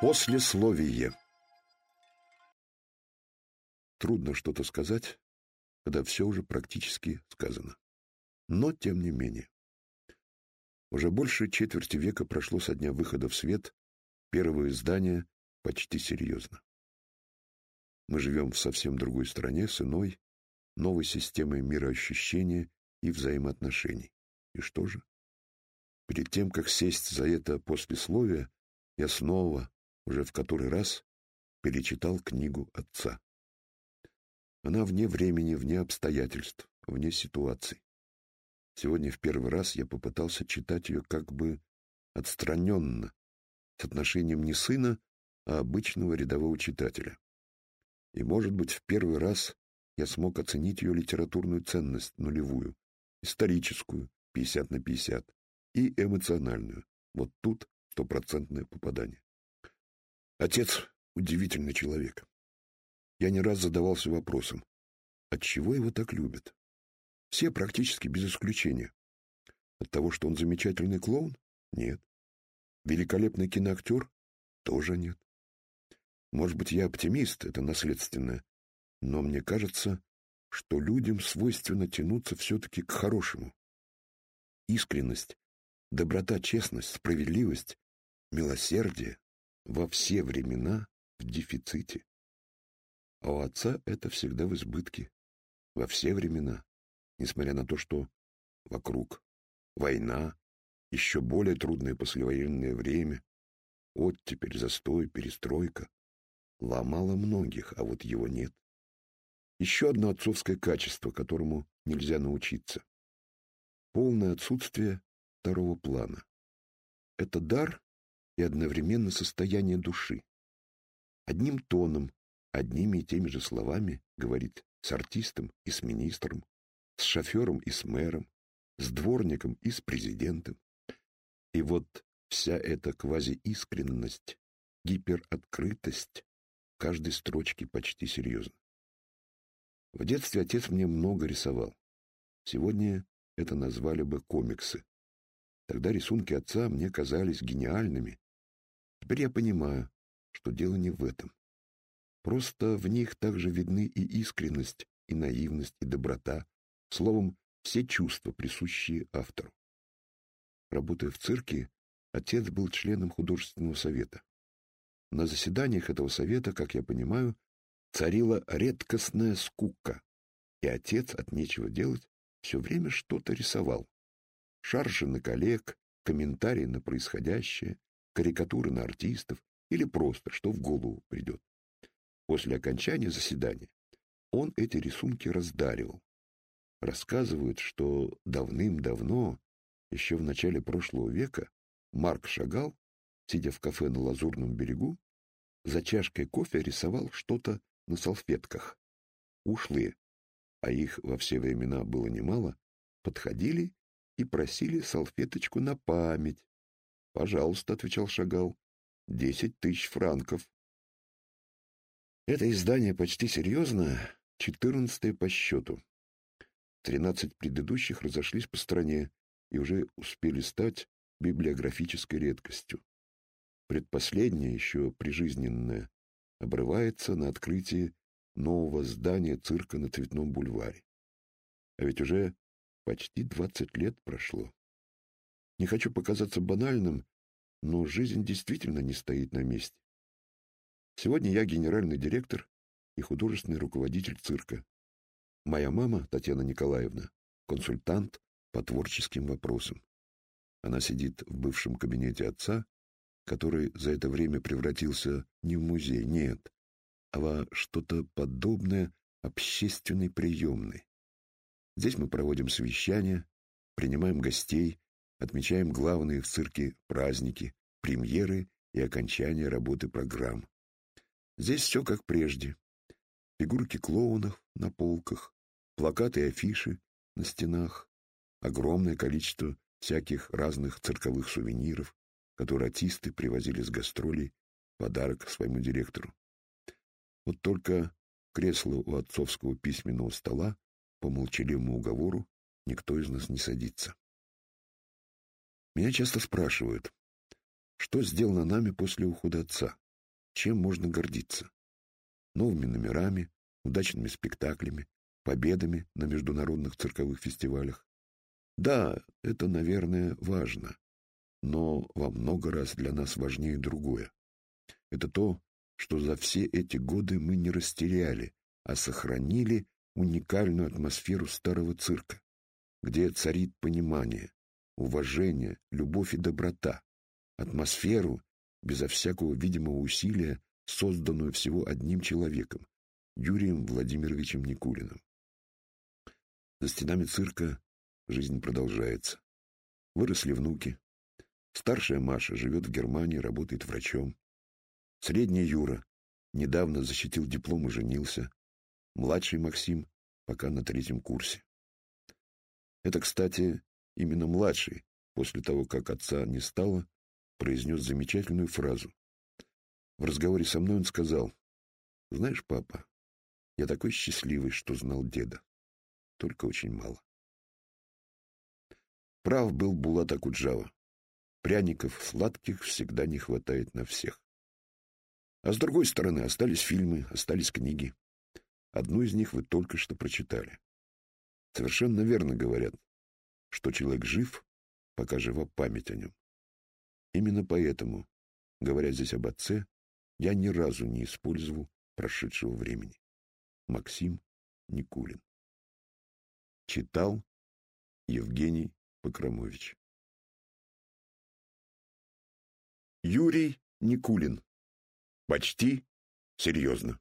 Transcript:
Послесловие. Трудно что-то сказать, когда все уже практически сказано. Но тем не менее. Уже больше четверти века прошло со дня выхода в свет первого издания почти серьезно. Мы живем в совсем другой стране с иной, новой системой мироощущения и взаимоотношений. И что же? Перед тем, как сесть за это послесловие, я снова, уже в который раз, перечитал книгу отца. Она вне времени, вне обстоятельств, вне ситуаций. Сегодня в первый раз я попытался читать ее как бы отстраненно, с отношением не сына, а обычного рядового читателя. И, может быть, в первый раз я смог оценить ее литературную ценность нулевую, историческую, 50 на 50, и эмоциональную. Вот тут стопроцентное попадание. Отец — удивительный человек. Я не раз задавался вопросом, отчего его так любят? Все практически без исключения. От того, что он замечательный клоун? Нет. Великолепный киноактер? Тоже нет. Может быть, я оптимист, это наследственное, но мне кажется, что людям свойственно тянуться все-таки к хорошему. Искренность, доброта, честность, справедливость, милосердие во все времена в дефиците. А у отца это всегда в избытке, во все времена, несмотря на то, что вокруг война, еще более трудное послевоенное время, оттепель, застой, перестройка, ломало многих, а вот его нет. Еще одно отцовское качество, которому нельзя научиться. Полное отсутствие второго плана. Это дар и одновременно состояние души. Одним тоном, одними и теми же словами говорит с артистом и с министром, с шофером и с мэром, с дворником и с президентом. И вот вся эта квазиискренность, гипероткрытость в каждой строчке почти серьезно. В детстве отец мне много рисовал. Сегодня это назвали бы комиксы. Тогда рисунки отца мне казались гениальными, Теперь я понимаю, что дело не в этом. Просто в них также видны и искренность, и наивность, и доброта, словом, все чувства, присущие автору. Работая в цирке, отец был членом художественного совета. На заседаниях этого совета, как я понимаю, царила редкостная скука, и отец от нечего делать все время что-то рисовал. Шаржи на коллег, комментарии на происходящее, карикатуры на артистов или просто, что в голову придет. После окончания заседания он эти рисунки раздаривал. Рассказывают, что давным-давно, еще в начале прошлого века, Марк Шагал, сидя в кафе на Лазурном берегу, за чашкой кофе рисовал что-то на салфетках. Ушлые, а их во все времена было немало, подходили и просили салфеточку на память, «Пожалуйста», — отвечал Шагал, — «десять тысяч франков». Это издание почти серьезное, четырнадцатое по счету. Тринадцать предыдущих разошлись по стране и уже успели стать библиографической редкостью. Предпоследнее, еще прижизненное, обрывается на открытии нового здания цирка на Цветном бульваре. А ведь уже почти двадцать лет прошло. Не хочу показаться банальным, но жизнь действительно не стоит на месте. Сегодня я генеральный директор и художественный руководитель цирка. Моя мама, Татьяна Николаевна, консультант по творческим вопросам. Она сидит в бывшем кабинете отца, который за это время превратился не в музей, нет, а во что-то подобное общественной приемной. Здесь мы проводим совещания, принимаем гостей, Отмечаем главные в цирке праздники, премьеры и окончание работы программ. Здесь все как прежде. Фигурки клоунов на полках, плакаты и афиши на стенах, огромное количество всяких разных цирковых сувениров, которые артисты привозили с гастролей в подарок своему директору. Вот только кресло у отцовского письменного стола по молчаливому уговору никто из нас не садится. Меня часто спрашивают, что сделано нами после ухода отца. чем можно гордиться. Новыми номерами, удачными спектаклями, победами на международных цирковых фестивалях. Да, это, наверное, важно, но во много раз для нас важнее другое. Это то, что за все эти годы мы не растеряли, а сохранили уникальную атмосферу старого цирка, где царит понимание, уважение, любовь и доброта, атмосферу, безо всякого видимого усилия, созданную всего одним человеком, Юрием Владимировичем Никулиным. За стенами цирка жизнь продолжается. Выросли внуки. Старшая Маша живет в Германии, работает врачом. Средний Юра недавно защитил диплом и женился. Младший Максим пока на третьем курсе. Это, кстати, именно младший, после того, как отца не стало, произнес замечательную фразу. В разговоре со мной он сказал, «Знаешь, папа, я такой счастливый, что знал деда. Только очень мало». Прав был Булат Акуджава. Пряников сладких всегда не хватает на всех. А с другой стороны, остались фильмы, остались книги. Одну из них вы только что прочитали. Совершенно верно говорят, что человек жив, пока жива память о нем. Именно поэтому, говоря здесь об отце, я ни разу не использовал прошедшего времени. Максим Никулин. Читал Евгений Покромович. Юрий Никулин. Почти серьезно.